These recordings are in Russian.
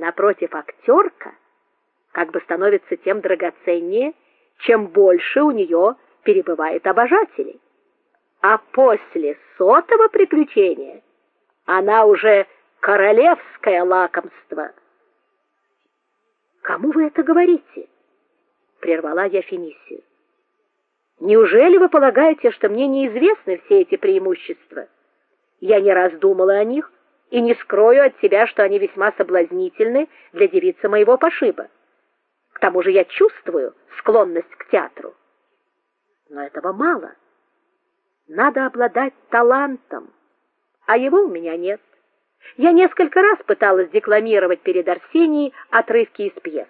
Напротив, актерка как бы становится тем драгоценнее, чем больше у нее перебывает обожателей. А после сотого приключения она уже королевское лакомство. Кому вы это говорите? прервала я Финисию. Неужели вы полагаете, что мне неизвестны все эти преимущества? Я не раз думала о них и не скрою от себя, что они весьма соблазнительны для девицы моего пошиба. К тому же я чувствую склонность к театру. Но этого мало. Надо обладать талантом, а его у меня нет. Я несколько раз пыталась декламировать перед Арсенией отрывки из пьес.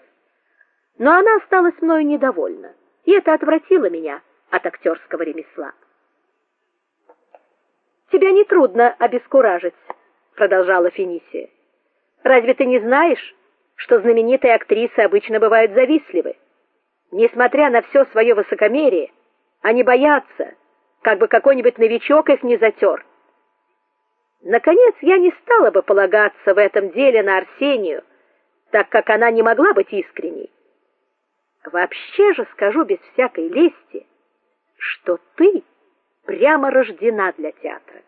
Но она осталась мною недовольна, и это отвратило меня от актерского ремесла. Тебя не трудно обескуражить, продолжала Финисия. Разве ты не знаешь, что знаменитые актрисы обычно бывают завистливы? Несмотря на все свое высокомерие, они боятся, как бы какой-нибудь новичок их не затер. Наконец, я не стала бы полагаться в этом деле на Арсению, так как она не могла быть искренней. Вообще же скажу без всякой лести, что ты прямо рождена для театра.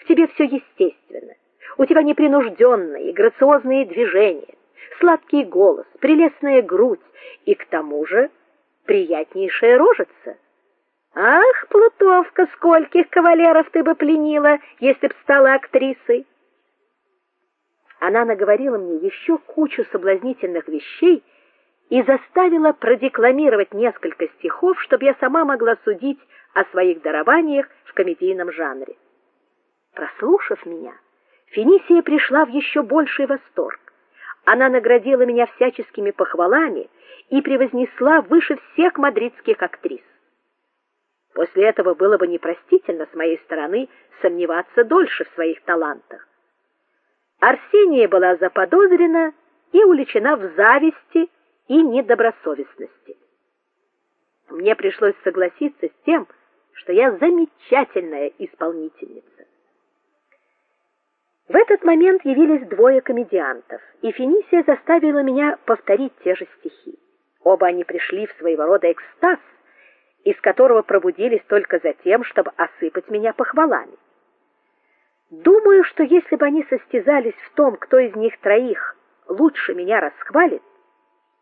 В тебе все естественно. У тебя непринужденные, грациозные движения, сладкий голос, прелестная грудь и к тому же приятнейшая рожица. Ах, Плутовка, скольких кавалеров ты бы пленила, если б стала актрисой. Она наговорила мне еще кучу соблазнительных вещей и заставила продекламировать несколько стихов, чтобы я сама могла судить о своих дарованиях в комедийном жанре. Прослушав меня, Финисия пришла в еще больший восторг. Она наградила меня всяческими похвалами и превознесла выше всех мадридских актрис. После этого было бы непростительно с моей стороны сомневаться дольше в своих талантах. Арсения была заподозрена и уличена в зависти и недобросовестности. Мне пришлось согласиться с тем, что я замечательная исполнительница. В этот момент явились двое комедиантов, и Финисия заставила меня повторить те же стихи. Оба они пришли в своего рода экстаз, из которого пробудились только за тем, чтобы осыпать меня похвалами. Думаю, что если бы они состязались в том, кто из них троих лучше меня расхвалит,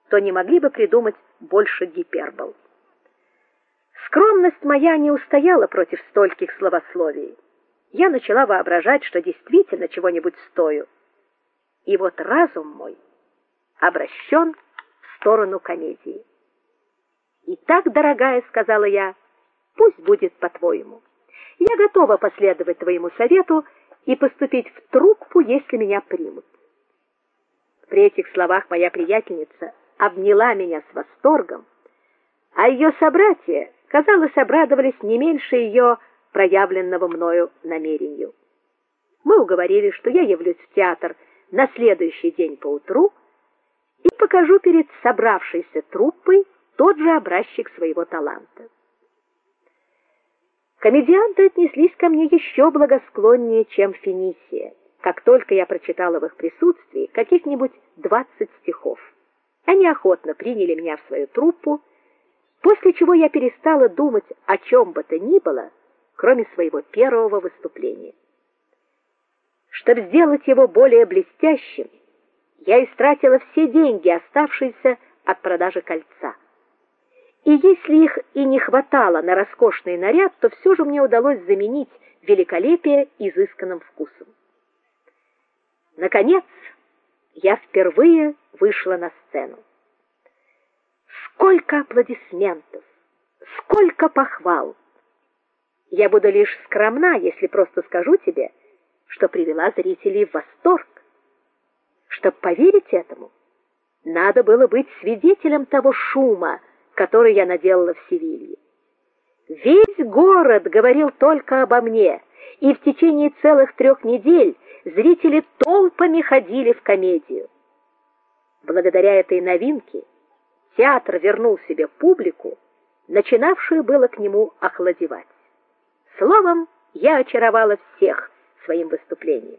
то не могли бы придумать больше гипербол. Скромность моя не устояла против стольких словословий. Я начала воображать, что действительно чего-нибудь стою. И вот разум мой обращен в сторону комедии. "Итак, дорогая", сказала я, "пусть будет по-твоему. Я готова последовать твоему совету и поступить в труппу, если меня примут". При этих словах моя приятельница обняла меня с восторгом, а ее собратья, казалось, обрадовались не меньше ее проявленного мною намерению. Мы уговорили, что я явлюсь в театр на следующий день поутру и покажу перед собравшейся труппой тот же образчик своего таланта. Комедианты отнеслись ко мне еще благосклоннее, чем Финисия. Как только я прочитала в их присутствии каких-нибудь двадцать стихов, они охотно приняли меня в свою труппу, после чего я перестала думать о чем бы то ни было, кроме своего первого выступления. Чтобы сделать его более блестящим, я истратила все деньги, оставшиеся от продажи кольца. И если их и не хватало на роскошный наряд, то все же мне удалось заменить великолепие изысканным вкусом. Наконец, я впервые вышла на сцену. Сколько аплодисментов, сколько похвал. Я буду лишь скромна, если просто скажу тебе, что привела зрителей в восторг. Чтобы поверить этому, надо было быть свидетелем того шума, который я наделала в Севилье. Весь город говорил только обо мне, и в течение целых трех недель зрители толпами ходили в комедию. Благодаря этой новинке театр вернул себе публику, начинавшую было к нему охладевать. Словом, я очаровала всех своим выступлением.